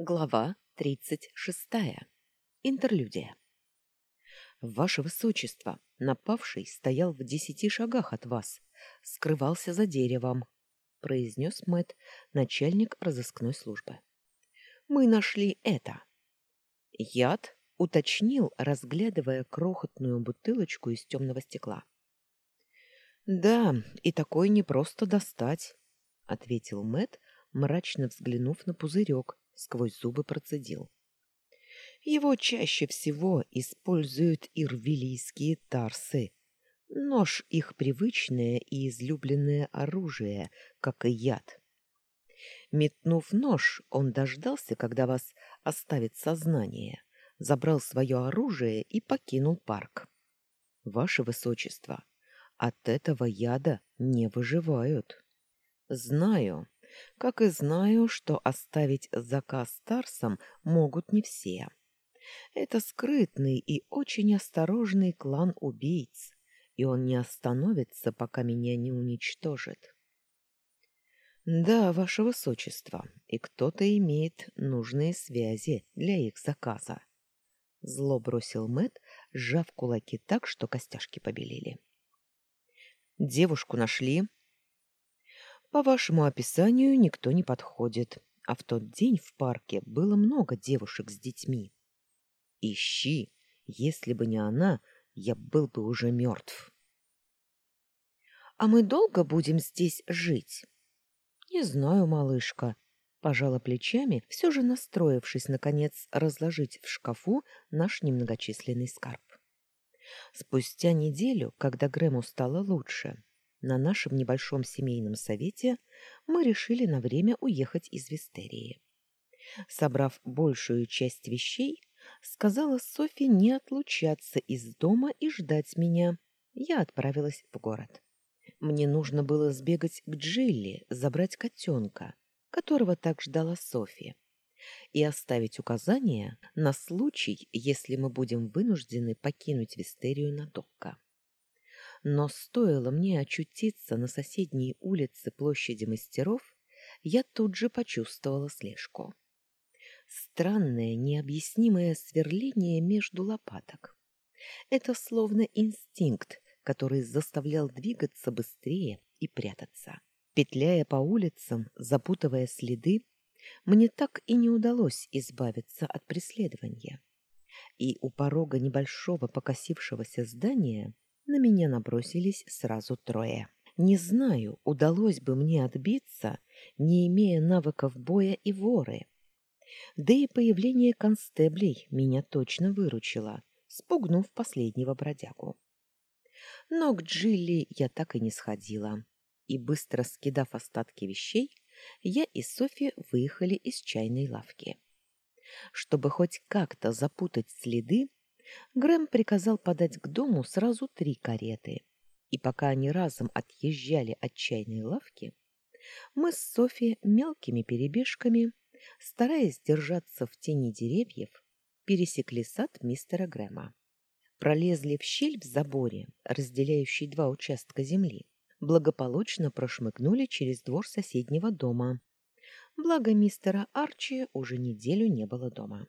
Глава тридцать шестая. Интерлюдия. Ваше Высочество, напавший стоял в десяти шагах от вас, скрывался за деревом, произнес Мэт, начальник разыскной службы. Мы нашли это. Яд уточнил, разглядывая крохотную бутылочку из темного стекла. Да, и такой не просто достать, ответил Мэт, мрачно взглянув на пузырек, сквозь зубы процедил. Его чаще всего используют ирвилийские тарсы. Нож — их привычное и излюбленное оружие, как и яд. Метнув нож, он дождался, когда вас оставит сознание, забрал свое оружие и покинул парк. Ваше Высочество, от этого яда не выживают. Знаю, как и знаю, что оставить заказ Тарсам могут не все. Это скрытный и очень осторожный клан убийц, и он не остановится, пока меня не уничтожит. Да, ваше высочество, и кто-то имеет нужные связи для их заказа. Зло бросил Мэт, сжав кулаки так, что костяшки побелели. Девушку нашли, по вашему описанию никто не подходит, а в тот день в парке было много девушек с детьми. Ищи, если бы не она, я был бы уже мертв. А мы долго будем здесь жить? Не знаю, малышка, пожала плечами, все же настроившись наконец разложить в шкафу наш немногочисленный скарб. Спустя неделю, когда Грэму стало лучше, на нашем небольшом семейном совете мы решили на время уехать из Вистерии. Собрав большую часть вещей, сказала Софи не отлучаться из дома и ждать меня. Я отправилась в город. Мне нужно было сбегать к Джилли, забрать котенка, которого так ждала Софи, и оставить указания на случай, если мы будем вынуждены покинуть Вистерию надолго но стоило мне очутиться на соседней улице площади мастеров, я тут же почувствовала слежку. Странное, необъяснимое сверление между лопаток. Это словно инстинкт, который заставлял двигаться быстрее и прятаться. Петляя по улицам, запутывая следы, мне так и не удалось избавиться от преследования. И у порога небольшого покосившегося здания на меня набросились сразу трое. Не знаю, удалось бы мне отбиться, не имея навыков боя и воры. Да и появление констеблей меня точно выручило, спугнув последнего бродягу. Но к Джилли я так и не сходила, и, быстро скидав остатки вещей, я и Софи выехали из чайной лавки. Чтобы хоть как-то запутать следы, Грэм приказал подать к дому сразу три кареты. И пока они разом отъезжали от чайной лавки, мы с Софи мелкими перебежками, стараясь держаться в тени деревьев, пересекли сад мистера Грэма. Пролезли в щель в заборе, разделяющей два участка земли, благополучно прошмыгнули через двор соседнего дома. Благо мистера Арчи уже неделю не было дома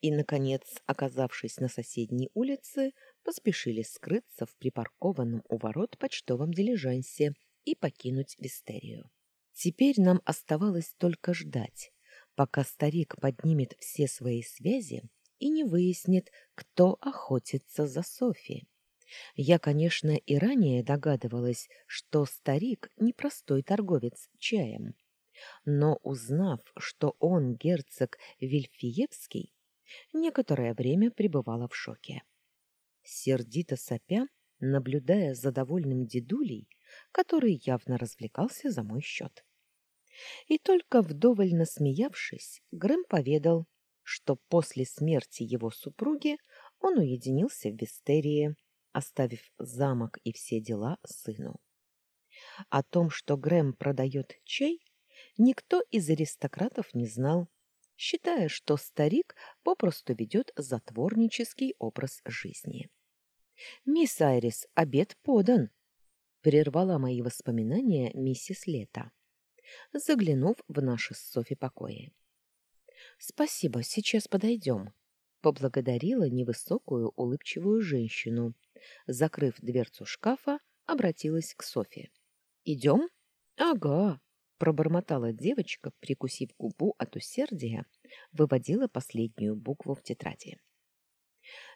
и, наконец, оказавшись на соседней улице, поспешили скрыться в припаркованном у ворот почтовом дилижансе и покинуть Вистерию. Теперь нам оставалось только ждать, пока старик поднимет все свои связи и не выяснит, кто охотится за Софи. Я, конечно, и ранее догадывалась, что старик непростой торговец чаем, но узнав, что он герцог Вильфиевский, некоторое время пребывала в шоке. Сердито сопя, наблюдая за довольным дедулей, который явно развлекался за мой счет. И только вдоволь насмеявшись, Грэм поведал, что после смерти его супруги он уединился в Вестерии, оставив замок и все дела сыну. О том, что Грэм продает чай, никто из аристократов не знал, считая, что старик попросту ведет затворнический образ жизни. «Мисс Айрис, обед подан!» — прервала мои воспоминания миссис Лето, заглянув в наши с Софи покои. Спасибо, сейчас подойдем. Поблагодарила невысокую улыбчивую женщину. Закрыв дверцу шкафа, обратилась к Софе. Идем? Ага, пробормотала девочка, прикусив губу от усердия, выводила последнюю букву в тетради.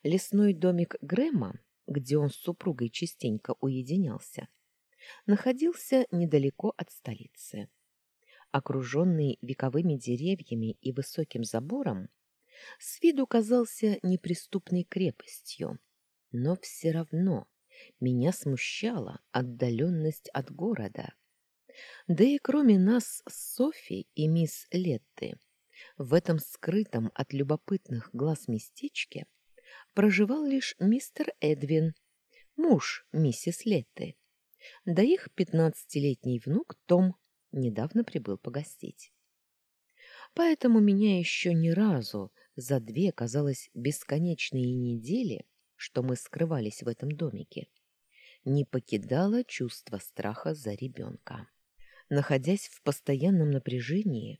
Лесной домик Грэма, где он с супругой частенько уединялся, находился недалеко от столицы. Окруженный вековыми деревьями и высоким забором, с виду казался неприступной крепостью, но все равно меня смущала отдаленность от города. Да и кроме нас с Софи и мисс Летты, в этом скрытом от любопытных глаз местечке проживал лишь мистер Эдвин, муж миссис Летты, да их пятнадцатилетний внук Том недавно прибыл погостить. Поэтому меня еще ни разу за две, казалось, бесконечные недели, что мы скрывались в этом домике, не покидало чувство страха за ребенка. Находясь в постоянном напряжении,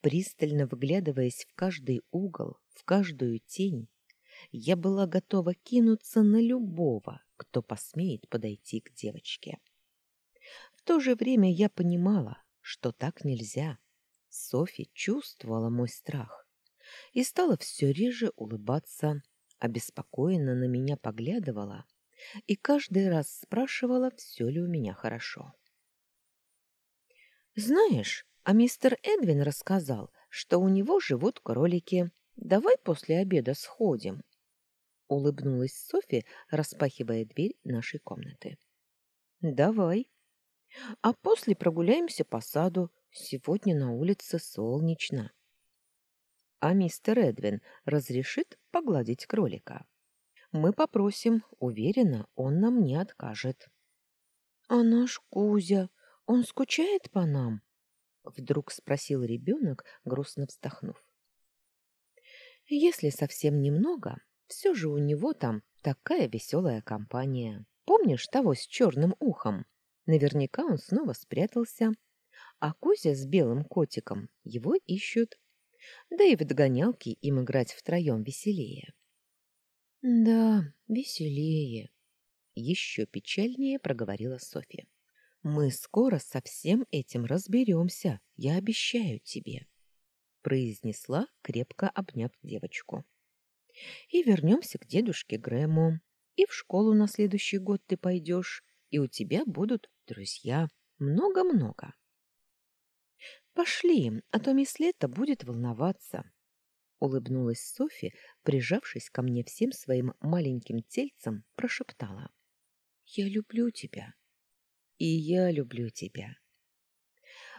пристально выглядываясь в каждый угол, в каждую тень, я была готова кинуться на любого, кто посмеет подойти к девочке. В то же время я понимала, что так нельзя. Софи чувствовала мой страх и стала все реже улыбаться, обеспокоенно на меня поглядывала и каждый раз спрашивала, все ли у меня хорошо. «Знаешь, а мистер Эдвин рассказал, что у него живут кролики. Давай после обеда сходим», — улыбнулась Софи, распахивая дверь нашей комнаты. «Давай. А после прогуляемся по саду. Сегодня на улице солнечно». «А мистер Эдвин разрешит погладить кролика?» «Мы попросим. Уверена, он нам не откажет». «А наш Кузя, он скучает по нам?» Вдруг спросил ребенок, грустно вздохнув. Если совсем немного, все же у него там такая веселая компания. Помнишь того с черным ухом? Наверняка он снова спрятался. А Кузя с белым котиком его ищут. Да и в догонялки им играть втроем веселее. Да, веселее. Еще печальнее проговорила Софья. Мы скоро со всем этим разберемся, я обещаю тебе, произнесла, крепко обняв девочку. И вернемся к дедушке Грэму. И в школу на следующий год ты пойдешь, и у тебя будут друзья. Много-много. Пошли, а то мисс Лето будет волноваться. Улыбнулась Софи, прижавшись ко мне всем своим маленьким тельцем, прошептала. Я люблю тебя. И я люблю тебя.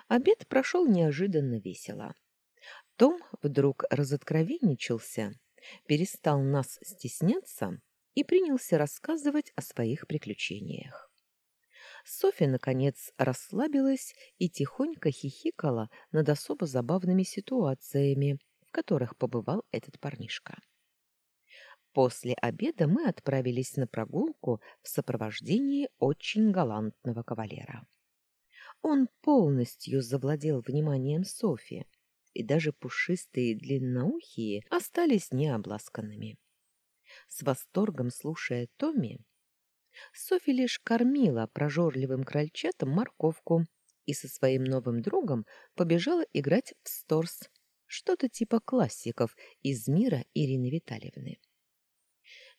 Обед прошел неожиданно весело. Том вдруг разоткровенничался, перестал нас стесняться и принялся рассказывать о своих приключениях. Софья, наконец, расслабилась и тихонько хихикала над особо забавными ситуациями, в которых побывал этот парнишка. После обеда мы отправились на прогулку в сопровождении очень галантного кавалера. Он полностью завладел вниманием Софи, и даже пушистые длинноухие остались необласканными. С восторгом слушая Томми, Софи лишь кормила прожорливым крольчатам морковку и со своим новым другом побежала играть в сторс, что-то типа классиков из мира Ирины Витальевны.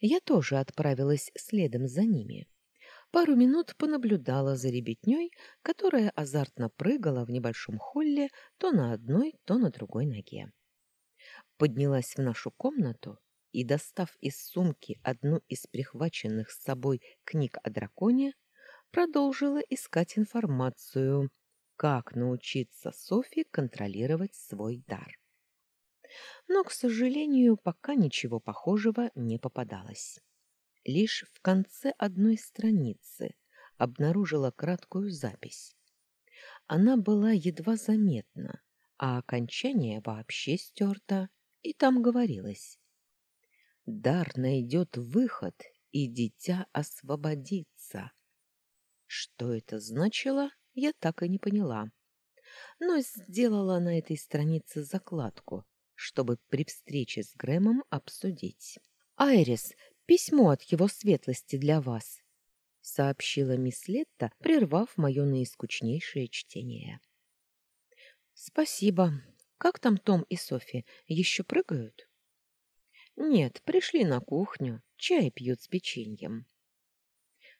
Я тоже отправилась следом за ними. Пару минут понаблюдала за ребятней, которая азартно прыгала в небольшом холле то на одной, то на другой ноге. Поднялась в нашу комнату и, достав из сумки одну из прихваченных с собой книг о драконе, продолжила искать информацию, как научиться Софи контролировать свой дар но, к сожалению, пока ничего похожего не попадалось. Лишь в конце одной страницы обнаружила краткую запись. Она была едва заметна, а окончание вообще стерто, и там говорилось. «Дар найдет выход, и дитя освободится». Что это значило, я так и не поняла. Но сделала на этой странице закладку, чтобы при встрече с Грэмом обсудить. «Айрис, письмо от его светлости для вас», — сообщила мисс Летта, прервав мое наискучнейшее чтение. «Спасибо. Как там Том и Софи? Еще прыгают?» «Нет, пришли на кухню, чай пьют с печеньем».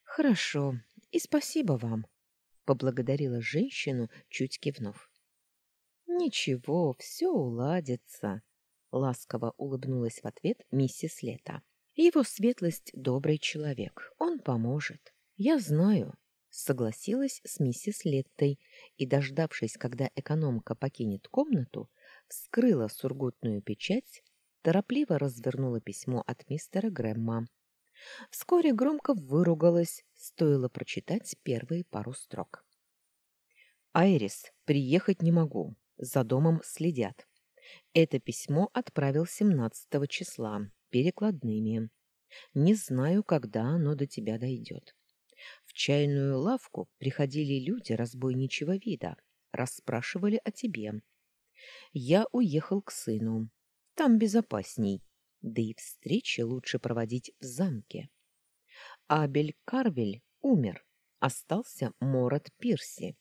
«Хорошо, и спасибо вам», — поблагодарила женщину, чуть кивнув. «Ничего, все уладится», — ласково улыбнулась в ответ миссис Лето. «Его светлость — добрый человек, он поможет. Я знаю», — согласилась с миссис Леттой и, дождавшись, когда экономка покинет комнату, вскрыла сургутную печать, торопливо развернула письмо от мистера Грэмма. Вскоре громко выругалась, стоило прочитать первые пару строк. «Айрис, приехать не могу. За домом следят. Это письмо отправил 17 числа, перекладными. Не знаю, когда оно до тебя дойдет. В чайную лавку приходили люди разбойничего вида, расспрашивали о тебе. Я уехал к сыну. Там безопасней, да и встречи лучше проводить в замке. Абель Карвель умер, остался Морат Пирси.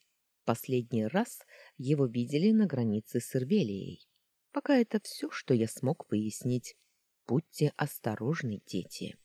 Последний раз его видели на границе с Ирвелией. Пока это все, что я смог выяснить. Будьте осторожны, дети.